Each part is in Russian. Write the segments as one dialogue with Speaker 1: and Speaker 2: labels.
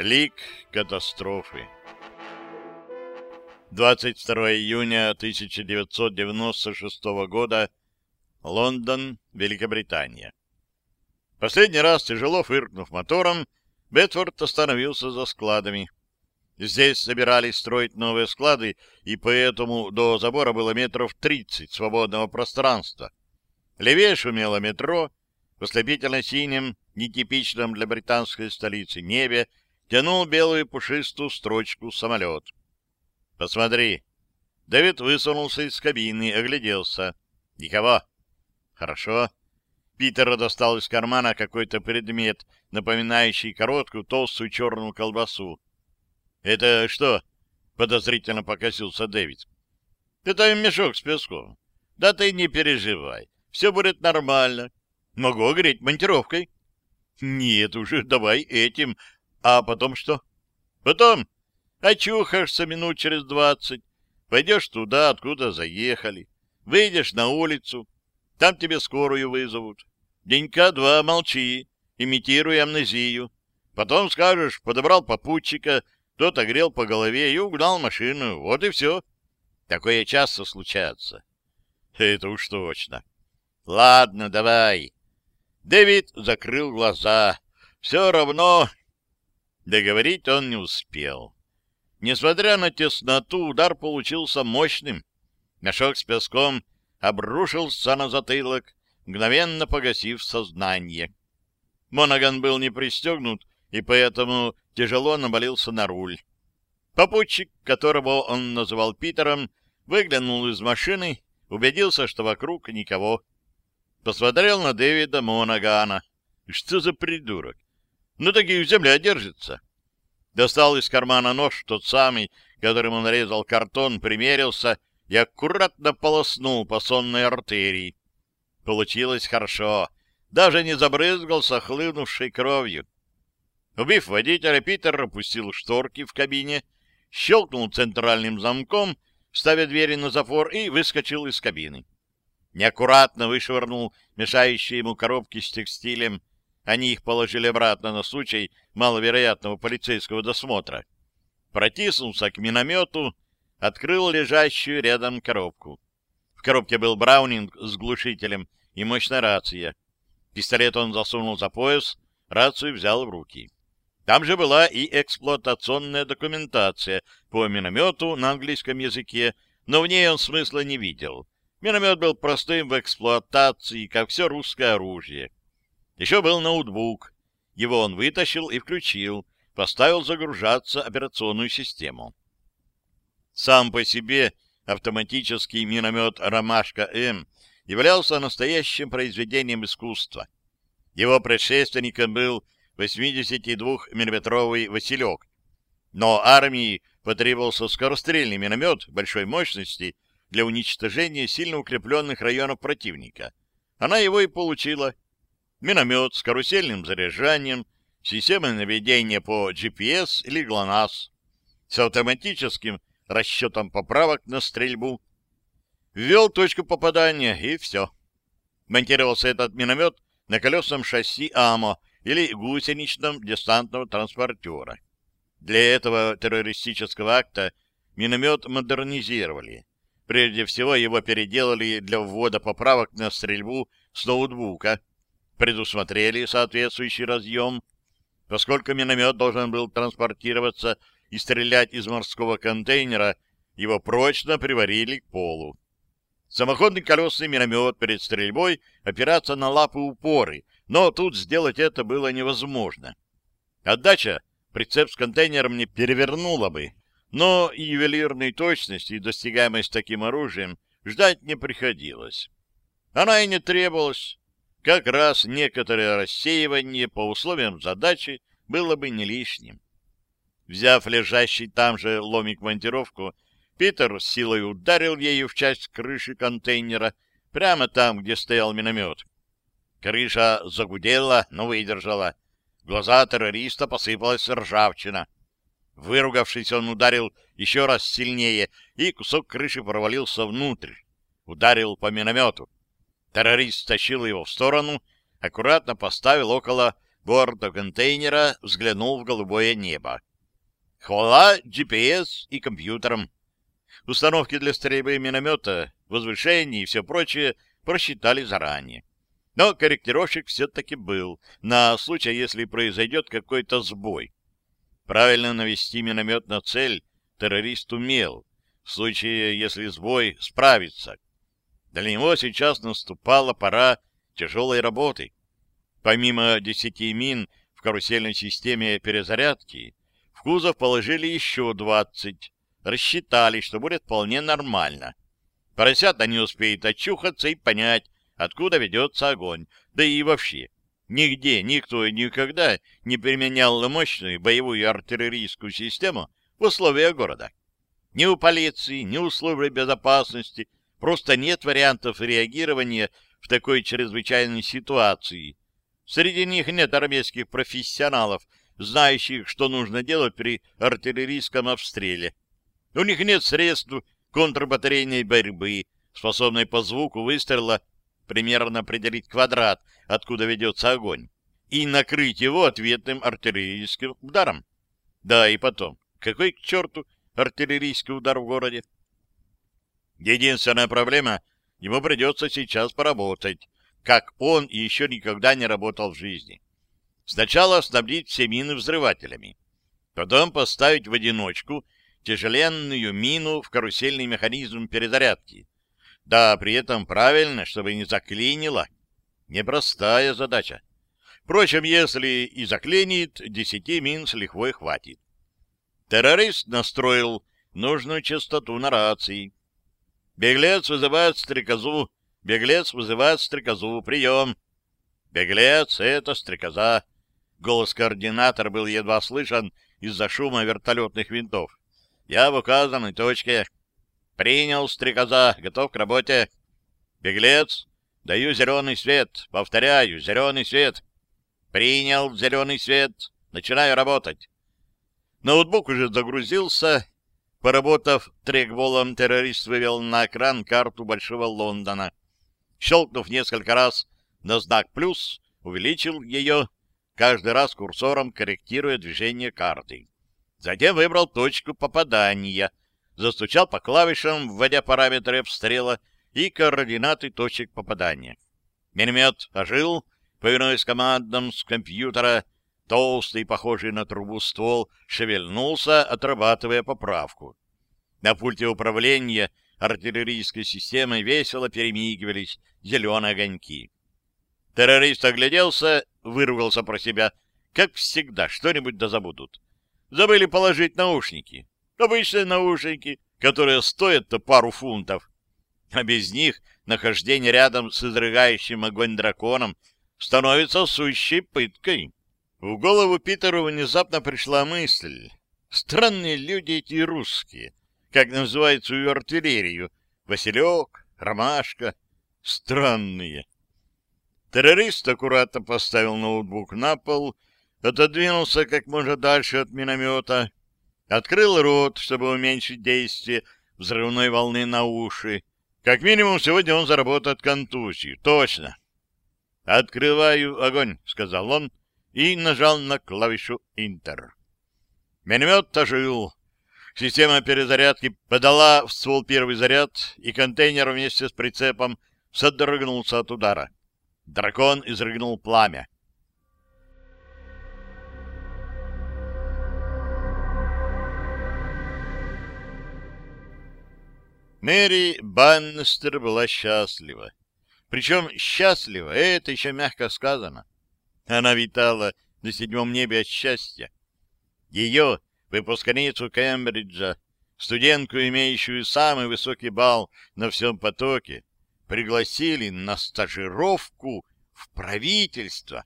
Speaker 1: Лик катастрофы 22 июня 1996 года. Лондон, Великобритания. Последний раз, тяжело фыркнув мотором, Бетфорд остановился за складами. Здесь собирались строить новые склады, и поэтому до забора было метров тридцать свободного пространства. Левее шумело метро, в ослепительно-синем, нетипичном для британской столицы небе тянул белую пушистую строчку самолет. «Посмотри!» Дэвид высунулся из кабины, огляделся. «Никого?» «Хорошо». Питер достал из кармана какой-то предмет, напоминающий короткую толстую черную колбасу. «Это что?» — подозрительно покосился Дэвид. «Это мешок с песком. Да ты не переживай, все будет нормально. Могу огреть монтировкой». «Нет уже, давай этим. А потом что?» «Потом очухаешься минут через двадцать, пойдешь туда, откуда заехали, выйдешь на улицу, там тебе скорую вызовут. Денька два молчи, имитируя амнезию. Потом скажешь, подобрал попутчика, тот огрел по голове и угнал машину. Вот и все. Такое часто случается. Это уж точно. Ладно, давай. Дэвид закрыл глаза. Все равно... Договорить он не успел. Несмотря на тесноту, удар получился мощным. Мешок с песком обрушился на затылок, мгновенно погасив сознание. Монаган был не пристегнут, и поэтому тяжело навалился на руль. Попутчик, которого он называл Питером, выглянул из машины, убедился, что вокруг никого. Посмотрел на Дэвида Монагана. Что за придурок? Ну, таких земля держится. Достал из кармана нож, тот самый, которым он резал картон, примерился и аккуратно полоснул по сонной артерии. Получилось хорошо. Даже не забрызгался хлынувшей кровью. Убив водителя, Питер опустил шторки в кабине, щелкнул центральным замком, ставя двери на запор, и выскочил из кабины. Неаккуратно вышвырнул мешающие ему коробки с текстилем. Они их положили обратно на случай маловероятного полицейского досмотра. Протиснулся к миномету, открыл лежащую рядом коробку. В коробке был браунинг с глушителем и мощная рация. Пистолет он засунул за пояс, рацию взял в руки. Там же была и эксплуатационная документация по миномету на английском языке, но в ней он смысла не видел. Миномет был простым в эксплуатации, как все русское оружие. Еще был ноутбук. Его он вытащил и включил, поставил загружаться операционную систему. Сам по себе автоматический миномет «Ромашка-М» являлся настоящим произведением искусства. Его предшественником был 82-миллиметровый «Василек». Но армии потребовался скорострельный миномет большой мощности для уничтожения сильно укрепленных районов противника. Она его и получила. Миномет с карусельным заряжанием, системой наведения по GPS или GLONASS, с автоматическим расчетом поправок на стрельбу. Ввел точку попадания, и все. Монтировался этот миномет на колесном шасси АМО или гусеничном десантного транспортера. Для этого террористического акта миномет модернизировали. Прежде всего его переделали для ввода поправок на стрельбу с ноутбука, предусмотрели соответствующий разъем, поскольку миномет должен был транспортироваться и стрелять из морского контейнера, его прочно приварили к полу. Самоходный колесный миномет перед стрельбой опираться на лапы упоры, но тут сделать это было невозможно. Отдача прицеп с контейнером не перевернула бы, но и ювелирной точности, достигаемой с таким оружием, ждать не приходилось. Она и не требовалась. Как раз некоторое рассеивание по условиям задачи было бы не лишним. Взяв лежащий там же ломик-монтировку, Питер с силой ударил ею в часть крыши контейнера, прямо там, где стоял миномет. Крыша загудела, но выдержала. глаза террориста посыпалась ржавчина. Выругавшись, он ударил еще раз сильнее, и кусок крыши провалился внутрь. Ударил по миномету. Террорист тащил его в сторону, аккуратно поставил около борта контейнера взглянул в голубое небо. Хвала GPS и компьютерам. Установки для стрельбы миномета, возвышений и все прочее просчитали заранее. Но корректировщик все-таки был, на случай, если произойдет какой-то сбой. Правильно навести миномет на цель террорист умел, в случае, если сбой справится. Для него сейчас наступала пора тяжелой работы. Помимо десяти мин в карусельной системе перезарядки, в кузов положили еще двадцать. Рассчитали, что будет вполне нормально. Поросята не успеют очухаться и понять, откуда ведется огонь. Да и вообще, нигде никто и никогда не применял мощную боевую артиллерийскую систему в условиях города. Ни у полиции, ни у службы безопасности просто нет вариантов реагирования в такой чрезвычайной ситуации. Среди них нет армейских профессионалов, знающих, что нужно делать при артиллерийском обстреле. У них нет средств контрбатарейной борьбы, способной по звуку выстрела примерно определить квадрат, откуда ведется огонь, и накрыть его ответным артиллерийским ударом. Да, и потом, какой к черту артиллерийский удар в городе? Единственная проблема — ему придется сейчас поработать, как он еще никогда не работал в жизни. Сначала снабдить все мины взрывателями, потом поставить в одиночку тяжеленную мину в карусельный механизм перезарядки. Да, при этом правильно, чтобы не заклинило. Непростая задача. Впрочем, если и заклинит, десяти мин с лихвой хватит. Террорист настроил нужную частоту на рации. Беглец вызывает стрекозу. Беглец вызывает стрекозу. Прием. Беглец — это стрекоза. Голос координатора был едва слышен из-за шума вертолетных винтов. Я в указанной точке. Принял стрекоза. Готов к работе. Беглец. Даю зеленый свет. Повторяю, зеленый свет. Принял зеленый свет. Начинаю работать. Ноутбук уже загрузился. Поработав трекболом, террорист вывел на экран карту Большого Лондона. Щелкнув несколько раз на знак «плюс», увеличил ее, каждый раз курсором корректируя движение карты. Затем выбрал точку попадания, застучал по клавишам, вводя параметры обстрела и координаты точек попадания. Миномет ожил, повинуясь командам с компьютера, толстый, похожий на трубу ствол, шевельнулся, отрабатывая поправку. На пульте управления артиллерийской системой весело перемигивались зеленые огоньки. Террорист огляделся, выругался про себя. Как всегда, что-нибудь да забудут. Забыли положить наушники. Обычные наушники, которые стоят-то пару фунтов. А без них нахождение рядом с изрыгающим огонь драконом становится сущей пыткой. В голову Питеру внезапно пришла мысль. Странные люди эти русские как называют свою артиллерию, Василек, Ромашка. Странные. Террорист аккуратно поставил ноутбук на пол, отодвинулся как можно дальше от миномета, открыл рот, чтобы уменьшить действие взрывной волны на уши. Как минимум, сегодня он заработает контузию. Точно. «Открываю огонь», — сказал он и нажал на клавишу «Интер». Миномет ожил. Система перезарядки подала в ствол первый заряд, и контейнер вместе с прицепом содрогнулся от удара. Дракон изрыгнул пламя. Мэри Баннестер была счастлива. Причем счастлива, это еще мягко сказано. Она витала на седьмом небе от счастья. Ее выпускницу Кембриджа, студентку, имеющую самый высокий балл на всем потоке, пригласили на стажировку в правительство.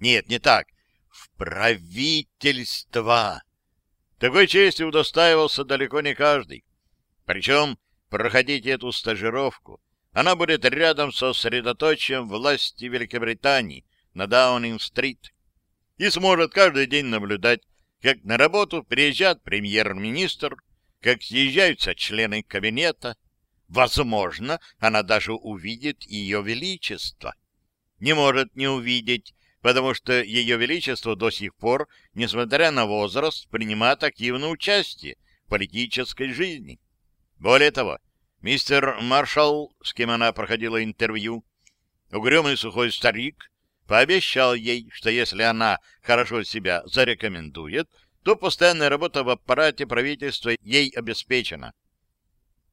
Speaker 1: Нет, не так, в правительство. Такой чести удостаивался далеко не каждый. Причем проходить эту стажировку она будет рядом со средоточием власти Великобритании на Даунинг-стрит и сможет каждый день наблюдать как на работу приезжает премьер-министр, как съезжаются члены кабинета. Возможно, она даже увидит ее величество. Не может не увидеть, потому что Ее Величество до сих пор, несмотря на возраст, принимает активное участие в политической жизни. Более того, мистер Маршалл, с кем она проходила интервью, угрюмый сухой старик, пообещал ей, что если она хорошо себя зарекомендует, то постоянная работа в аппарате правительства ей обеспечена.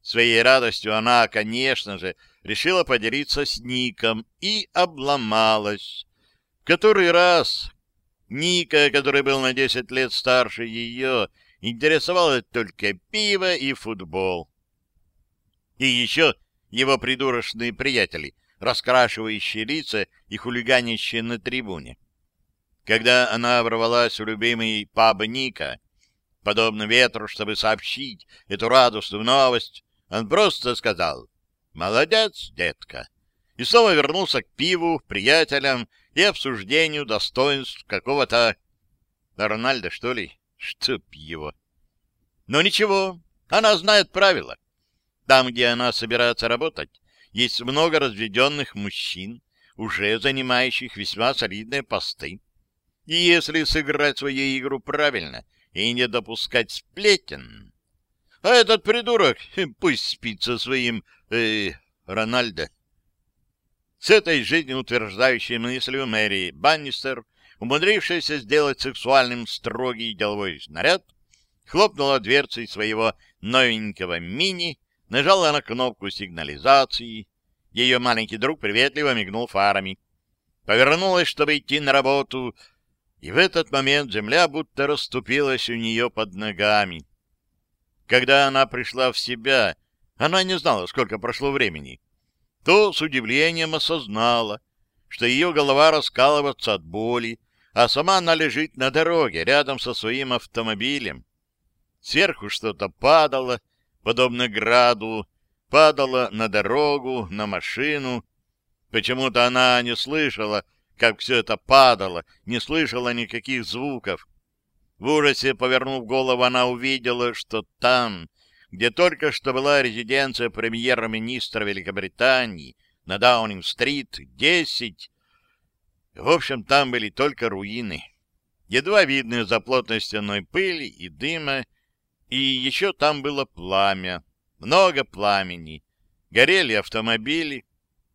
Speaker 1: Своей радостью она, конечно же, решила поделиться с Ником и обломалась. Который раз Ника, который был на 10 лет старше ее, интересовало только пиво и футбол. И еще его придурочные приятели, раскрашивающие лица и хулиганящие на трибуне. Когда она ворвалась в любимый паб Ника, подобно ветру, чтобы сообщить эту радостную новость, он просто сказал «Молодец, детка!» и снова вернулся к пиву, приятелям и обсуждению достоинств какого-то Рональда, что ли? Чтоб его! Но ничего, она знает правила. Там, где она собирается работать, есть много разведенных мужчин, уже занимающих весьма солидные посты. И если сыграть свою игру правильно и не допускать сплетен, а этот придурок пусть спит со своим э, Рональдо. С этой жизнеутверждающей мыслью Мэри Баннистер, умудрившаяся сделать сексуальным строгий деловой снаряд, хлопнула дверцей своего новенького мини, нажала на кнопку сигнализации. Ее маленький друг приветливо мигнул фарами. Повернулась, чтобы идти на работу, и в этот момент земля будто расступилась у нее под ногами. Когда она пришла в себя, она не знала, сколько прошло времени, то с удивлением осознала, что ее голова раскалывается от боли, а сама она лежит на дороге рядом со своим автомобилем. Сверху что-то падало, подобно граду, падало на дорогу, на машину. Почему-то она не слышала, как все это падало, не слышала никаких звуков. В ужасе, повернув голову, она увидела, что там, где только что была резиденция премьер-министра Великобритании, на Даунинг-стрит, 10, в общем, там были только руины, едва видные за плотной стеной пыли и дыма, и еще там было пламя, много пламени, горели автомобили,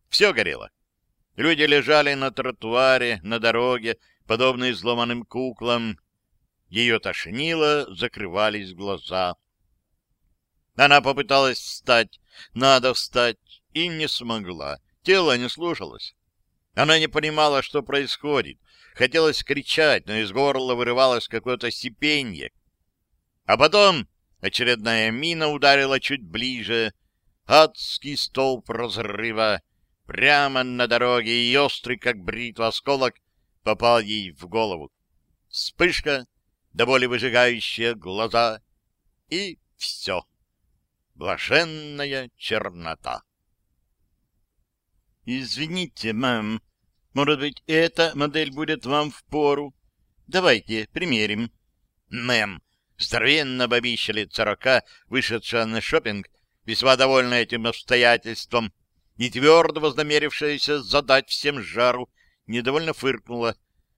Speaker 1: все горело. Люди лежали на тротуаре, на дороге, подобно изломанным куклам, ее тошнило, закрывались глаза. Она попыталась встать, надо встать, и не смогла. Тело не слушалось. Она не понимала, что происходит. Хотелось кричать, но из горла вырывалось какое-то сипенье. А потом очередная мина ударила чуть ближе. Адский столб разрыва прямо на дороге, и острый, как бритва, осколок попал ей в голову. Вспышка, до боли выжигающие глаза, и все. Блаженная чернота. «Извините, мэм, может быть, эта модель будет вам в пору? Давайте примерим». «Мэм, здоровенно бабища лет сорока, вышедшая на шопинг, весьма довольна этим обстоятельством, не твердо вознамерившаяся задать всем жару, недовольно фыркнула,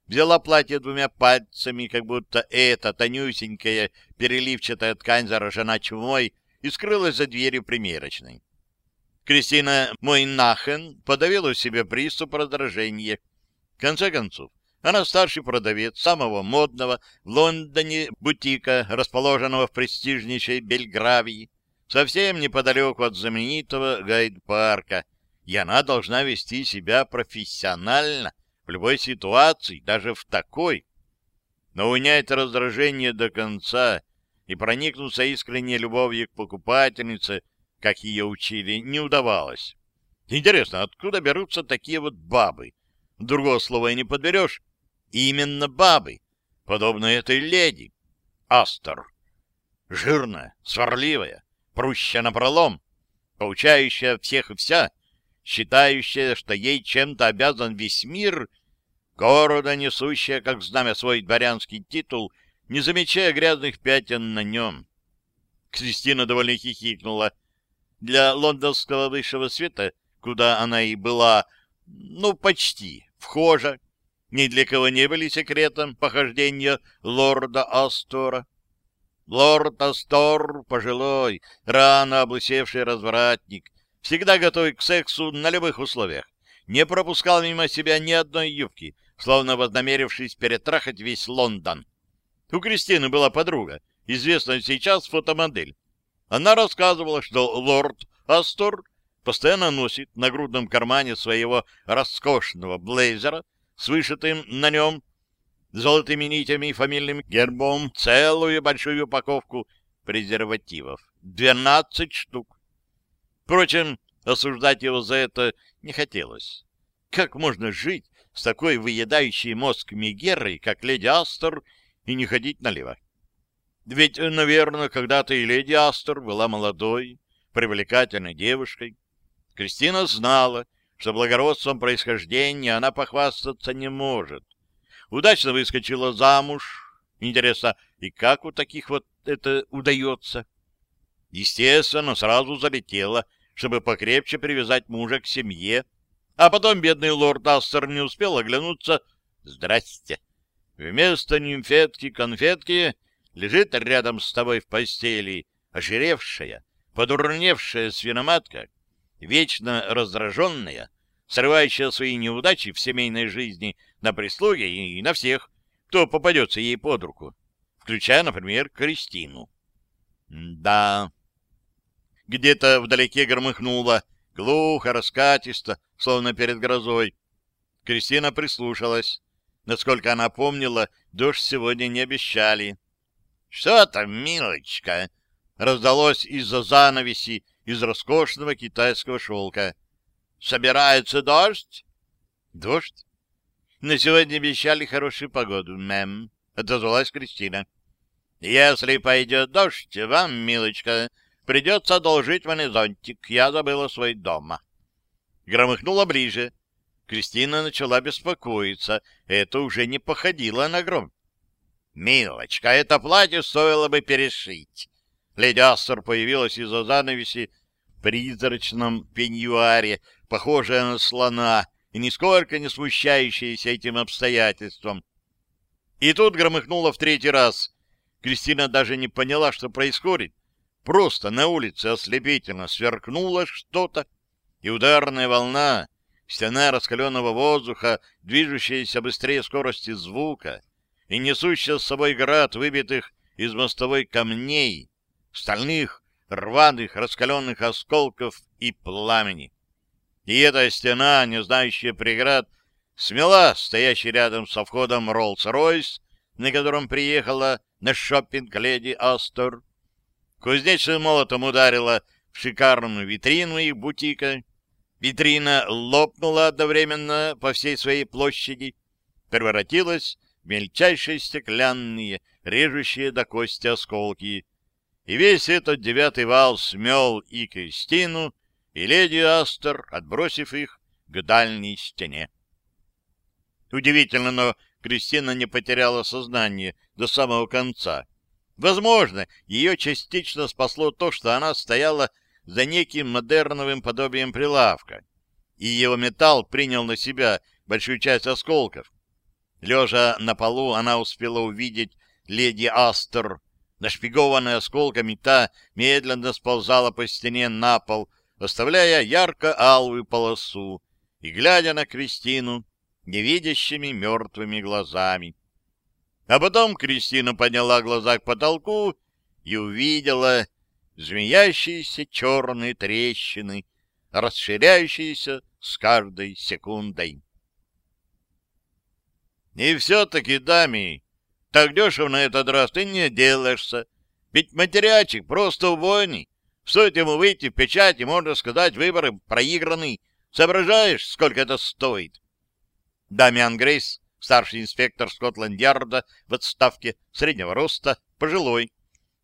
Speaker 1: взяла платье двумя пальцами, как будто эта тонюсенькая переливчатая ткань заражена чумой, и скрылась за дверью примерочной. Кристина Мойнахен подавила себе приступ раздражения. В конце концов, она старший продавец самого модного в Лондоне бутика, расположенного в престижнейшей Бельгравии, совсем неподалеку от знаменитого гайд-парка, и она должна вести себя профессионально, в любой ситуации, даже в такой. Но унять раздражение до конца и проникнуться искренней любовью к покупательнице, как ее учили, не удавалось. Интересно, откуда берутся такие вот бабы? Другого слова и не подберешь. Именно бабы, подобно этой леди. Астер. Жирная, сварливая, прущая напролом, поучающая всех и вся, считающая, что ей чем-то обязан весь мир города, несущая, как знамя, свой дворянский титул, не замечая грязных пятен на нем. Кристина довольно хихикнула. Для лондонского высшего света, куда она и была, ну, почти, вхожа, ни для кого не были секретом похождения лорда Астора. Лорд Астор, пожилой, рано облысевший развратник, всегда готовый к сексу на любых условиях, не пропускал мимо себя ни одной юбки, словно вознамерившись перетрахать весь Лондон. У Кристины была подруга, известная сейчас фотомодель. Она рассказывала, что лорд Астор постоянно носит на грудном кармане своего роскошного блейзера с вышитым на нем золотыми нитями и фамильным гербом целую большую упаковку презервативов. Двенадцать штук. Впрочем, осуждать его за это не хотелось. Как можно жить с такой выедающей мозг Мегерой, как леди Астер, и не ходить налево? Ведь, наверное, когда-то и леди Астер была молодой, привлекательной девушкой. Кристина знала, что благородством происхождения она похвастаться не может удачно выскочила замуж. Интересно, и как у таких вот это удается? Естественно, сразу залетела, чтобы покрепче привязать мужа к семье. А потом бедный лорд Астер не успел оглянуться. Здрасте. Вместо нимфетки-конфетки лежит рядом с тобой в постели ожиревшая, подурневшая свиноматка, вечно раздраженная, срывающая свои неудачи в семейной жизни на прислуге и на всех, кто попадется ей под руку, включая, например, Кристину. Да. Где-то вдалеке громыхнуло, глухо, раскатисто, словно перед грозой. Кристина прислушалась. Насколько она помнила, дождь сегодня не обещали. — Что там, милочка? — раздалось из-за занавеси из роскошного китайского шелка. Собирается дождь? Дождь? На сегодня обещали хорошую погоду, мэм, — отозвалась Кристина. Если пойдет дождь, вам, милочка, придется одолжить мне зонтик. Я забыла свой дома. Громыхнула ближе. Кристина начала беспокоиться. Это уже не походило на гром. «Милочка, это платье стоило бы перешить». Леди Астер появилась из-за занавеси призрачном пеньюаре, похожая на слона и нисколько не смущающаяся этим обстоятельством. И тут громыхнуло в третий раз. Кристина даже не поняла, что происходит. Просто на улице ослепительно сверкнуло что-то, и ударная волна, стена раскаленного воздуха, движущаяся быстрее скорости звука, и несущая с собой град выбитых из мостовой камней, стальных, рваных, раскаленных осколков и пламени. И эта стена, не знающая преград, смела стоящий рядом со входом Роллс-Ройс, на котором приехала на шоппинг леди Астор. Кузнечным молотом ударила в шикарную витрину их бутика. Витрина лопнула одновременно по всей своей площади, превратилась в мельчайшие стеклянные, режущие до кости осколки. И весь этот девятый вал смел и Кристину, и леди Астер, отбросив их к дальней стене. Удивительно, но Кристина не потеряла сознание до самого конца. Возможно, ее частично спасло то, что она стояла за неким модерновым подобием прилавка, и его металл принял на себя большую часть осколков. Лежа на полу, она успела увидеть леди Астер. Нашпигованная осколками, та медленно сползала по стене на пол, оставляя ярко-алую полосу и глядя на Кристину невидящими мертвыми глазами. А потом Кристина подняла глаза к потолку и увидела змеящиеся черные трещины, расширяющиеся с каждой секундой. И все-таки, дами, так дешево на этот раз ты не делаешься, ведь материальчик просто убойный, Стоит ему выйти в печать, и, можно сказать, выборы проиграны. Соображаешь, сколько это стоит? Дамиан Грейс, старший инспектор Скотланд-Ярда в отставке, среднего роста, пожилой,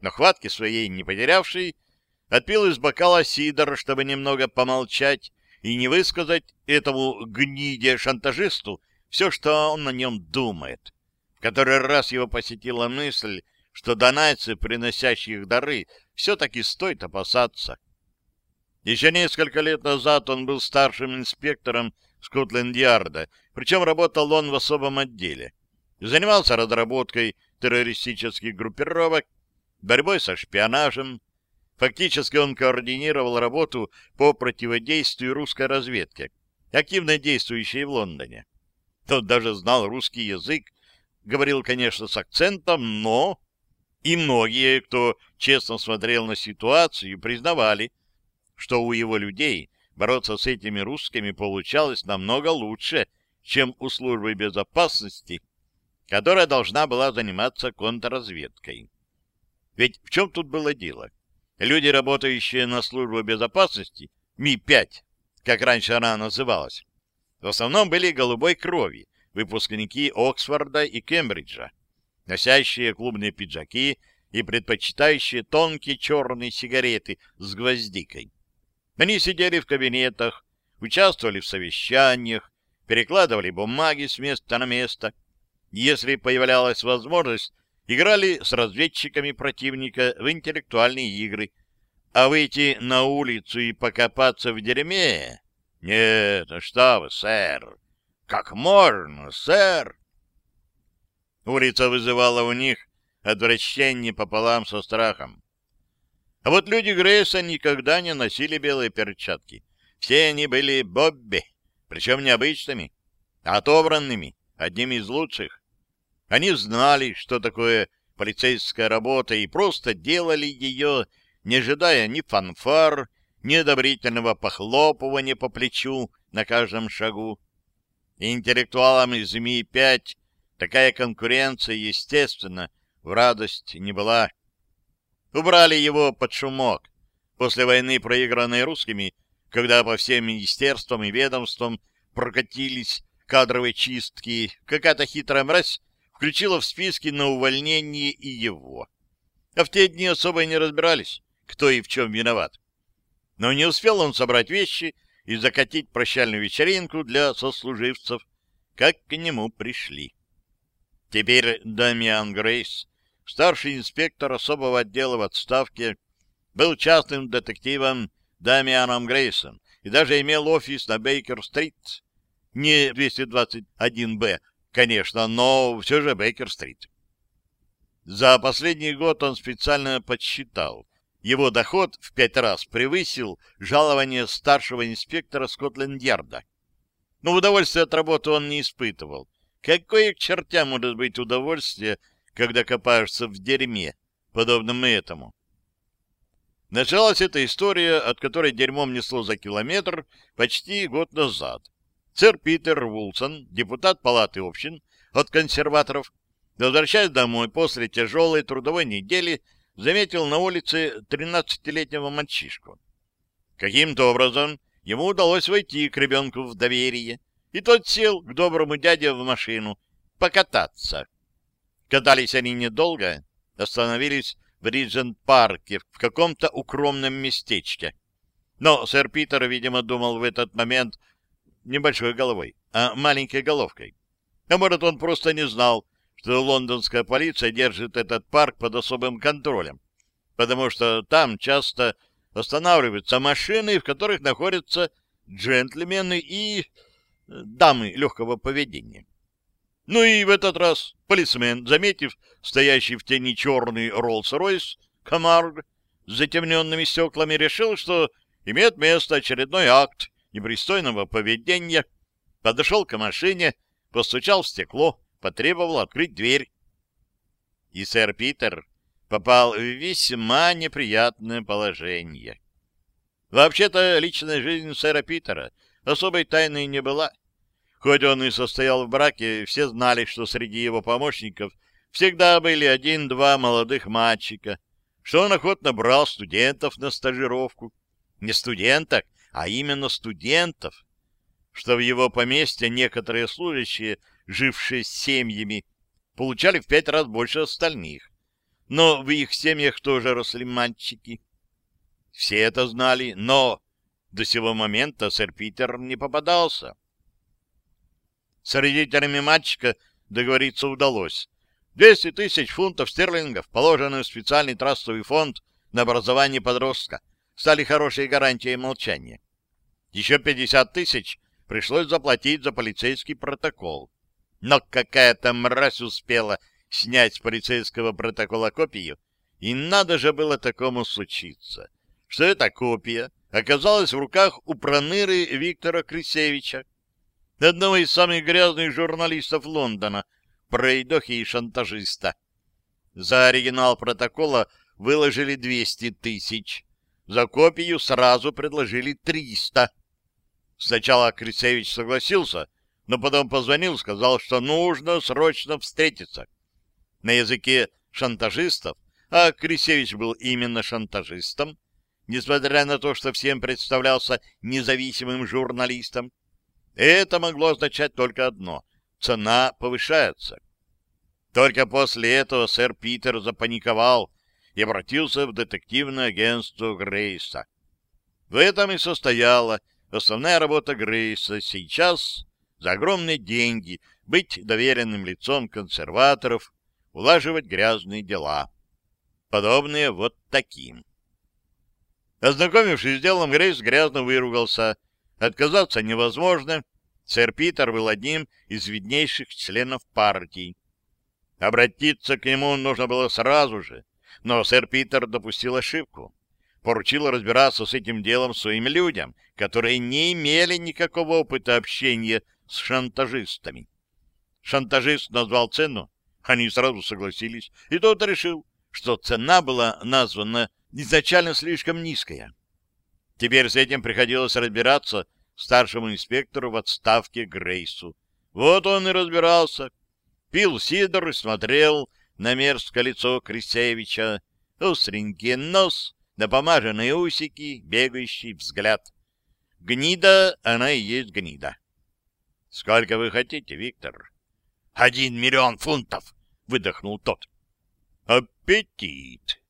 Speaker 1: но хватки своей не потерявший, отпил из бокала сидор, чтобы немного помолчать и не высказать этому гниде-шантажисту все, что он на нем думает. В который раз его посетила мысль, что донайцы, приносящих дары, все-таки стоит опасаться. Еще несколько лет назад он был старшим инспектором Скотленд-Ярда, причем работал он в особом отделе. Занимался разработкой террористических группировок, борьбой со шпионажем. Фактически он координировал работу по противодействию русской разведке, активно действующей в Лондоне. Тот даже знал русский язык, говорил, конечно, с акцентом, но... И многие, кто честно смотрел на ситуацию, признавали, что у его людей бороться с этими русскими получалось намного лучше, чем у службы безопасности, которая должна была заниматься контрразведкой. Ведь в чем тут было дело? Люди, работающие на службу безопасности, Ми-5, как раньше она называлась, в основном были голубой крови, выпускники Оксфорда и Кембриджа, носящие клубные пиджаки и предпочитающие тонкие черные сигареты с гвоздикой. Они сидели в кабинетах, участвовали в совещаниях, перекладывали бумаги с места на место. Если появлялась возможность, играли с разведчиками противника в интеллектуальные игры. А выйти на улицу и покопаться в дерьме? Нет, ну что вы, сэр! Как можно, сэр? Улица вызывала у них отвращение пополам со страхом. А вот люди Грейса никогда не носили белые перчатки. Все они были Бобби, причем необычными, а отобранными, одними из лучших. Они знали, что такое полицейская работа, и просто делали ее, не ожидая ни фанфар, ни одобрительного похлопывания по плечу на каждом шагу. Интеллектуалам из МИ-5 такая конкуренция, естественно, в радость не была. Убрали его под шумок. После войны, проигранной русскими, когда по всем министерствам и ведомствам прокатились кадровые чистки, какая-то хитрая мразь включила в списки на увольнение и его. А в те дни особо не разбирались, кто и в чем виноват. Но не успел он собрать вещи и закатить прощальную вечеринку для сослуживцев, как к нему пришли. Теперь Дамиан Грейс старший инспектор особого отдела в отставке, был частным детективом Дамианом Грейсом и даже имел офис на Бейкер-стрит. Не 221-Б, конечно, но все же Бейкер-стрит. За последний год он специально подсчитал. Его доход в пять раз превысил жалование старшего инспектора Скотленд-Ярда. Но удовольствия от работы он не испытывал. Какое к чертям может быть удовольствие когда копаешься в дерьме, подобном этому. Началась эта история, от которой дерьмом несло за километр почти год назад. Сэр Питер Вулсон, депутат Палаты общин от консерваторов, возвращаясь домой после тяжелой трудовой недели, заметил на улице 13-летнего мальчишку. Каким-то образом ему удалось войти к ребенку в доверие, и тот сел к доброму дяде в машину покататься. Катались они недолго, остановились в Риджент-парке, в каком-то укромном местечке. Но сэр Питер, видимо, думал в этот момент небольшой головой, а маленькой головкой. А может, он просто не знал, что лондонская полиция держит этот парк под особым контролем, потому что там часто останавливаются машины, в которых находятся джентльмены и э, дамы легкого поведения. Ну и в этот раз полисмен, заметив стоящий в тени черный Роллс-Ройс Камарг с затемненными стеклами, решил, что имеет место очередной акт непристойного поведения, подошел к машине, постучал в стекло, потребовал открыть дверь. И сэр Питер попал в весьма неприятное положение. Вообще-то личная жизнь сэра Питера особой тайной не была. Хоть он и состоял в браке, все знали, что среди его помощников всегда были один-два молодых мальчика, что он охотно брал студентов на стажировку. Не студенток, а именно студентов, что в его поместье некоторые служащие, жившие семьями, получали в пять раз больше остальных. Но в их семьях тоже росли мальчики. Все это знали, но до сего момента сэр Питер не попадался. С родителями мальчика договориться удалось. 200 тысяч фунтов стерлингов, положенные в специальный трастовый фонд на образование подростка, стали хорошей гарантией молчания. Еще 50 тысяч пришлось заплатить за полицейский протокол. Но какая-то мразь успела снять с полицейского протокола копию, и надо же было такому случиться, что эта копия оказалась в руках у проныры Виктора Крисевича, одного из самых грязных журналистов Лондона, пройдохи и шантажиста. За оригинал протокола выложили 200 тысяч, за копию сразу предложили 300. Сначала Крисевич согласился, но потом позвонил, сказал, что нужно срочно встретиться. На языке шантажистов, а Крисевич был именно шантажистом, несмотря на то, что всем представлялся независимым журналистом, это могло означать только одно — цена повышается. Только после этого сэр Питер запаниковал и обратился в детективное агентство Грейса. В этом и состояла основная работа Грейса сейчас за огромные деньги быть доверенным лицом консерваторов, улаживать грязные дела, подобные вот таким. Ознакомившись с делом, Грейс грязно выругался. Отказаться невозможно. Сэр Питер был одним из виднейших членов партии. Обратиться к нему нужно было сразу же, но сэр Питер допустил ошибку. Поручил разбираться с этим делом своим людям, которые не имели никакого опыта общения с шантажистами. Шантажист назвал цену, они сразу согласились, и тот решил, что цена была названа изначально слишком низкая. Теперь с этим приходилось разбираться старшему инспектору в отставке Грейсу. Вот он и разбирался. Пил сидр и смотрел на мерзкое лицо Крисевича, остренький нос, напомаженные усики, бегающий взгляд. Гнида, она и есть гнида. — Сколько вы хотите, Виктор? — Один миллион фунтов, — выдохнул тот. — Аппетит!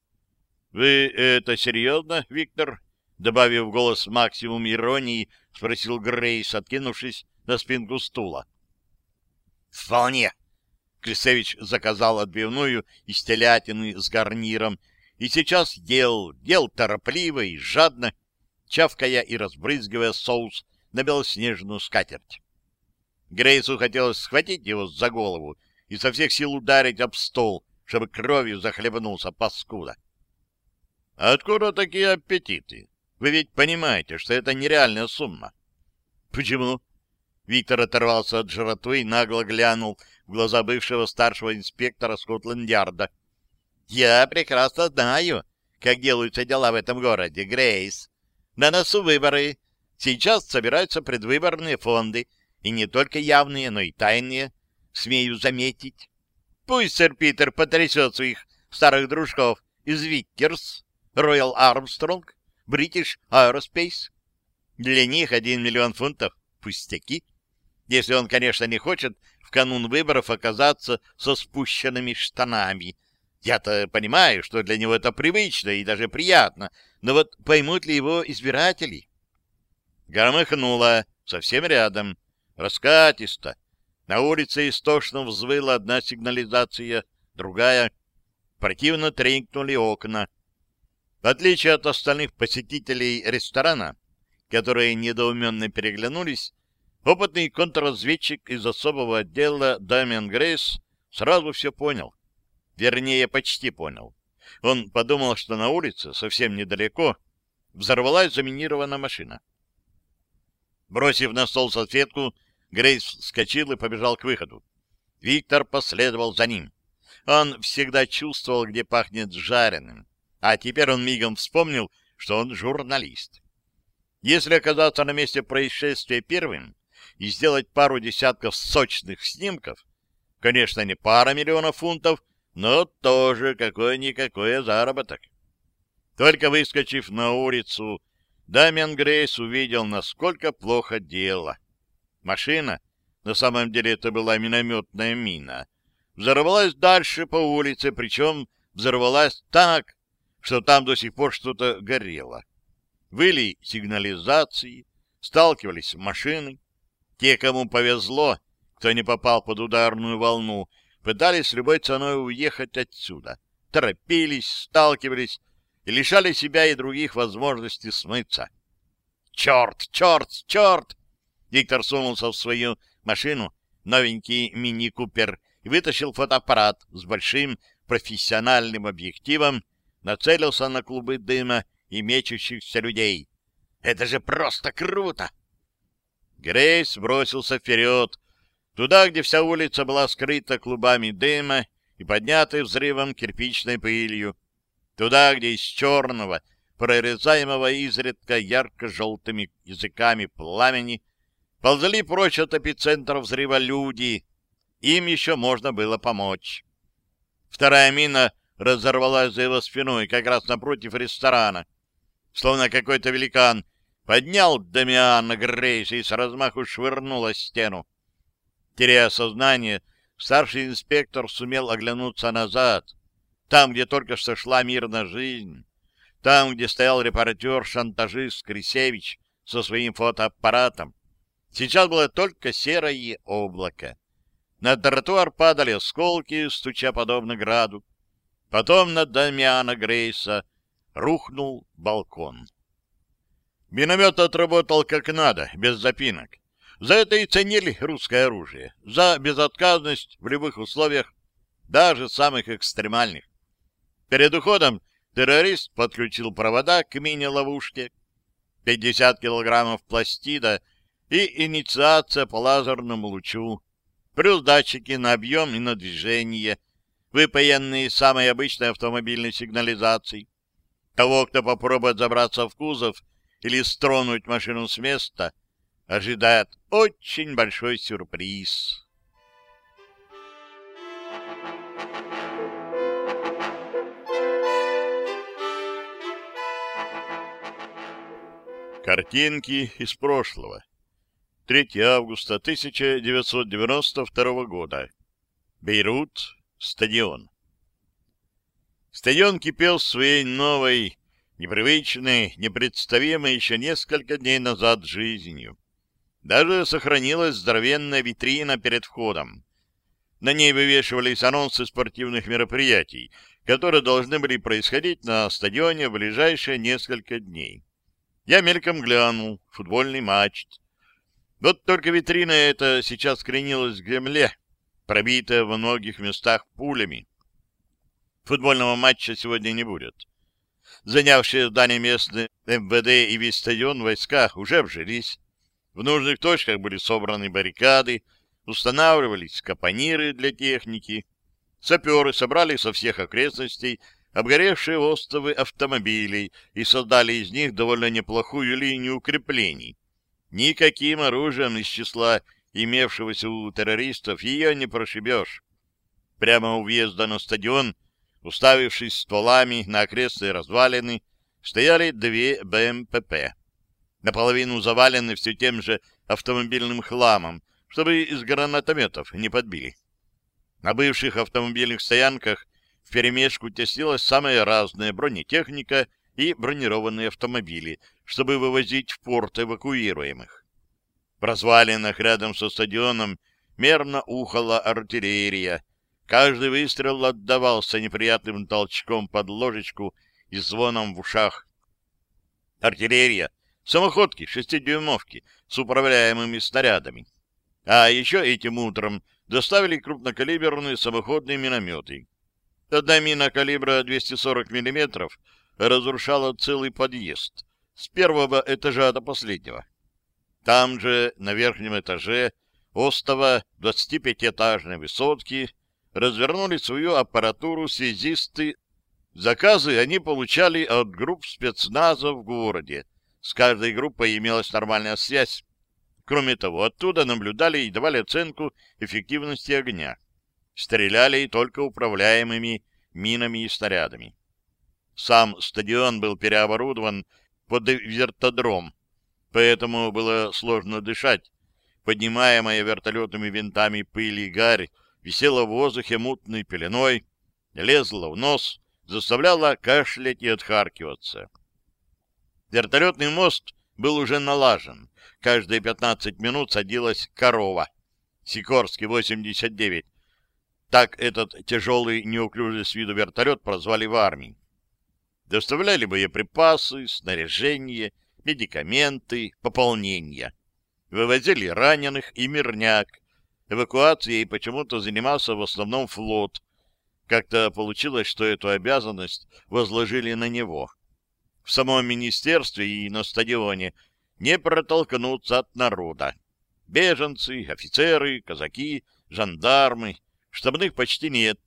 Speaker 1: «Вы это серьезно, Виктор?» Добавив голос максимум иронии, спросил Грейс, откинувшись на спинку стула. «Вполне!» Крисевич заказал отбивную из телятины с гарниром и сейчас ел, ел торопливо и жадно, чавкая и разбрызгивая соус на белоснежную скатерть. Грейсу хотелось схватить его за голову и со всех сил ударить об стол, чтобы кровью захлебнулся паскуда. Откуда такие аппетиты? Вы ведь понимаете, что это нереальная сумма. Почему? Виктор оторвался от жратвы и нагло глянул в глаза бывшего старшего инспектора Скотланд-Ярда. Я прекрасно знаю, как делаются дела в этом городе, Грейс. На носу выборы. Сейчас собираются предвыборные фонды, и не только явные, но и тайные, смею заметить. Пусть сэр Питер потрясет своих старых дружков из Виккерс, Royal Armstrong, British Aerospace. Для них один миллион фунтов — пустяки. Если он, конечно, не хочет в канун выборов оказаться со спущенными штанами. Я-то понимаю, что для него это привычно и даже приятно, но вот поймут ли его избиратели? Громыхнуло совсем рядом, раскатисто. На улице истошно взвыла одна сигнализация, другая. Противно тренькнули окна. В отличие от остальных посетителей ресторана, которые недоуменно переглянулись, опытный контрразведчик из особого отдела Дамиан Грейс сразу все понял. Вернее, почти понял. Он подумал, что на улице, совсем недалеко, взорвалась заминированная машина. Бросив на стол салфетку, Грейс вскочил и побежал к выходу. Виктор последовал за ним. Он всегда чувствовал, где пахнет жареным. А теперь он мигом вспомнил, что он журналист. Если оказаться на месте происшествия первым и сделать пару десятков сочных снимков, конечно, не пара миллионов фунтов, но тоже какой-никакой заработок. Только выскочив на улицу, Дамиан Грейс увидел, насколько плохо дело. Машина, на самом деле это была минометная мина, взорвалась дальше по улице, причем взорвалась так, что там до сих пор что-то горело. Выли сигнализации, сталкивались машины. Те, кому повезло, кто не попал под ударную волну, пытались любой ценой уехать отсюда. Торопились, сталкивались и лишали себя и других возможности смыться. Черт, черт, черт! Виктор сунулся в свою машину, новенький мини-купер, и вытащил фотоаппарат с большим профессиональным объективом, нацелился на клубы дыма и мечущихся людей. «Это же просто круто!» Грейс бросился вперед, туда, где вся улица была скрыта клубами дыма и поднятой взрывом кирпичной пылью, туда, где из черного, прорезаемого изредка ярко-желтыми языками пламени, ползали прочь от эпицентра взрыва люди. Им еще можно было помочь. Вторая мина разорвалась за его спиной, как раз напротив ресторана. Словно какой-то великан поднял Дамиана Грейса и с размаху швырнул о стену. Теряя сознание, старший инспектор сумел оглянуться назад, там, где только что шла мирная жизнь, там, где стоял репортер-шантажист Крисевич со своим фотоаппаратом. Сейчас было только серое облако. На тротуар падали осколки, стуча подобно граду. Потом на Дамиана Грейса рухнул балкон. Миномет отработал как надо, без запинок. За это и ценили русское оружие. За безотказность в любых условиях, даже самых экстремальных. Перед уходом террорист подключил провода к мини-ловушке. 50 килограммов пластида и инициация по лазерному лучу, плюс датчики на объем и на движение, выпаянные самой обычной автомобильной сигнализацией. Того, кто попробует забраться в кузов или стронуть машину с места — ожидает очень большой сюрприз. Картинки из прошлого. 3 августа 1992 года. Бейрут. Стадион. Стадион кипел своей новой, непривычной, непредставимой еще несколько дней назад жизнью. Даже сохранилась здоровенная витрина перед входом. На ней вывешивались анонсы спортивных мероприятий, которые должны были происходить на стадионе в ближайшие несколько дней. Я мельком глянул. Футбольный матч. Вот только витрина эта сейчас кренилась к земле, пробитая в многих местах пулями. Футбольного матча сегодня не будет. Занявшие здание местные МВД и весь стадион войска уже обжились. В нужных точках были собраны баррикады, устанавливались капониры для техники. Саперы собрали со всех окрестностей обгоревшие остовы автомобилей и создали из них довольно неплохую линию укреплений. Никаким оружием из числа имевшегося у террористов ее не прошибешь. Прямо у въезда на стадион, уставившись стволами на окрестные развалины, стояли две БМПП наполовину завалены все тем же автомобильным хламом, чтобы из гранатометов не подбили. На бывших автомобильных стоянках вперемешку теснилась самая разная бронетехника и бронированные автомобили, чтобы вывозить в порт эвакуируемых. В развалинах рядом со стадионом мерно ухала артиллерия. Каждый выстрел отдавался неприятным толчком под ложечку и звоном в ушах. Артиллерия самоходки, шестидюймовки с управляемыми снарядами. А еще этим утром доставили крупнокалиберные самоходные минометы. Одна мина калибра 240 мм разрушала целый подъезд с первого этажа до последнего. Там же, на верхнем этаже остова 25-этажной высотки, развернули свою аппаратуру связисты. Заказы они получали от групп спецназа в городе, с каждой группой имелась нормальная связь. Кроме того, оттуда наблюдали и давали оценку эффективности огня. Стреляли только управляемыми минами и снарядами. Сам стадион был переоборудован под вертодром, поэтому было сложно дышать. Поднимаемая вертолетными винтами пыль и гарь висела в воздухе мутной пеленой, лезла в нос, заставляла кашлять и отхаркиваться. Вертолетный мост был уже налажен. Каждые 15 минут садилась корова. Сикорский 89. Так этот тяжелый, неуклюжий с виду вертолет прозвали в армии. Доставляли боеприпасы, снаряжение, медикаменты, пополнения. Вывозили раненых и мирняк. Эвакуацией почему-то занимался в основном флот. Как-то получилось, что эту обязанность возложили на него. В самом министерстве и на стадионе не протолкнуться от народа. Беженцы, офицеры, казаки, жандармы, штабных почти нет.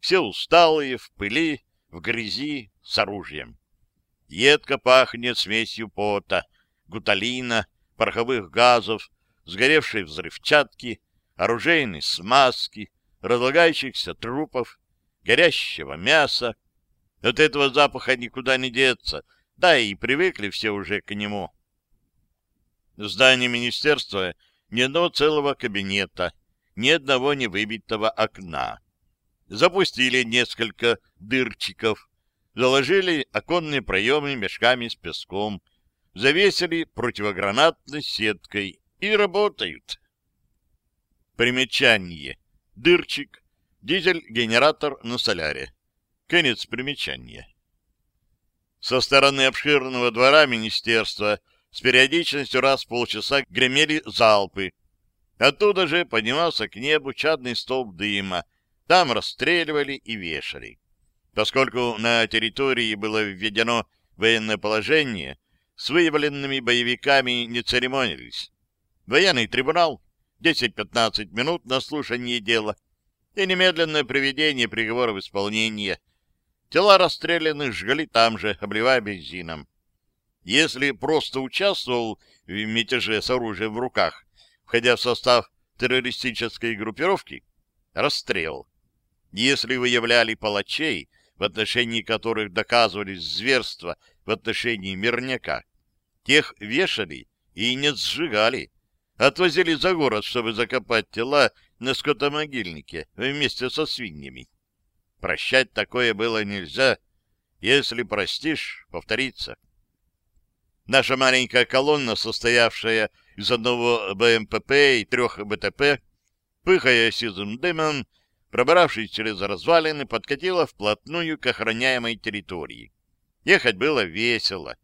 Speaker 1: Все усталые, в пыли, в грязи, с оружием. Едко пахнет смесью пота, гуталина, пороховых газов, сгоревшей взрывчатки, оружейной смазки, разлагающихся трупов, горящего мяса. От этого запаха никуда не деться, да и привыкли все уже к нему. В здании министерства ни одного целого кабинета, ни одного невыбитого окна. Запустили несколько дырчиков, заложили оконные проемы мешками с песком, завесили противогранатной сеткой и работают. Примечание. Дырчик. Дизель-генератор на соляре. Конец примечания. Со стороны обширного двора министерства с периодичностью раз в полчаса гремели залпы. Оттуда же поднимался к небу чадный столб дыма. Там расстреливали и вешали. Поскольку на территории было введено военное положение, с выявленными боевиками не церемонились. Военный трибунал, 10-15 минут на слушание дела и немедленное приведение приговора в исполнение. Тела расстрелянных жгли там же, обливая бензином. Если просто участвовал в мятеже с оружием в руках, входя в состав террористической группировки, расстрел. Если выявляли палачей, в отношении которых доказывались зверства в отношении мирняка. Тех вешали и не сжигали, отвозили за город, чтобы закопать тела на скотомогильнике вместе со свиньями. Прощать такое было нельзя. Если простишь, повторится. Наша маленькая колонна, состоявшая из одного БМПП и трех БТП, пыхая сизым дымом, пробравшись через развалины, подкатила вплотную к охраняемой территории. Ехать было весело.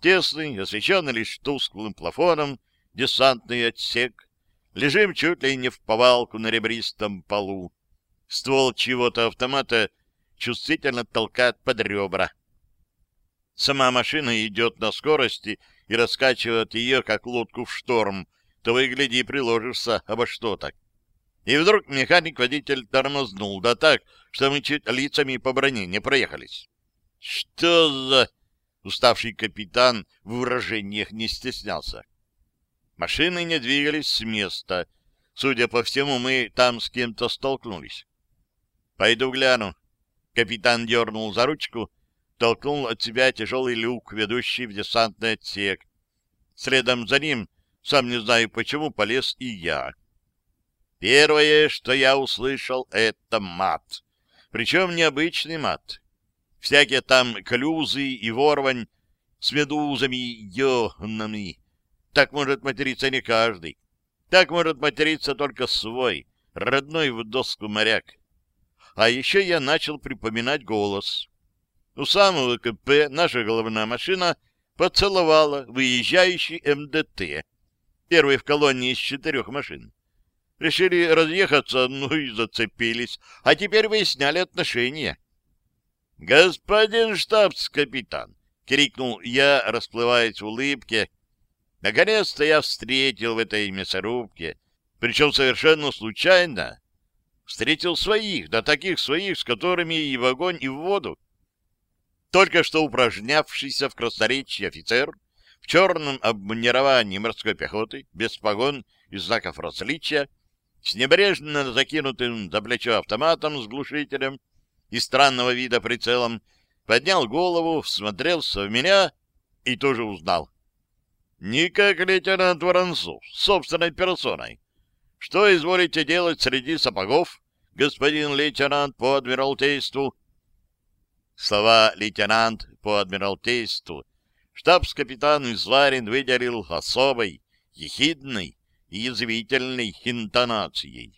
Speaker 1: Тесный, освещенный лишь тусклым плафоном, десантный отсек. Лежим чуть ли не в повалку на ребристом полу. Ствол чего-то автомата чувствительно толкает под ребра. Сама машина идет на скорости и раскачивает ее, как лодку в шторм. То вы, гляди, приложишься обо что-то. И вдруг механик-водитель тормознул, да так, что мы чуть лицами по броне не проехались. Что за... Уставший капитан в выражениях не стеснялся. Машины не двигались с места. Судя по всему, мы там с кем-то столкнулись. Пойду гляну. Капитан дернул за ручку, толкнул от себя тяжелый люк, ведущий в десантный отсек. Следом за ним, сам не знаю почему, полез и я. Первое, что я услышал, это мат. Причем необычный мат. Всякие там клюзы и ворвань с медузами, ёнами. Так может материться не каждый. Так может материться только свой, родной в доску моряк. А еще я начал припоминать голос. У самого КП наша головная машина поцеловала выезжающий МДТ, первый в колонии из четырех машин. Решили разъехаться, ну и зацепились. А теперь выясняли отношения. — Господин штабс-капитан! — крикнул я, расплываясь в улыбке. Наконец-то я встретил в этой мясорубке, причем совершенно случайно, встретил своих, да таких своих, с которыми и в огонь, и в воду. Только что упражнявшийся в красноречии офицер в черном обмунировании морской пехоты, без погон и знаков различия, с небрежно закинутым за плечо автоматом с глушителем и странного вида прицелом, поднял голову, всмотрелся в меня и тоже узнал. Не как лейтенант Воронцов, собственной персоной. Что изволите делать среди сапогов, господин лейтенант по адмиралтейству? Слова «лейтенант по адмиралтейству» штабс-капитан Изварин выделил особой, ехидной, и язвительной интонацией.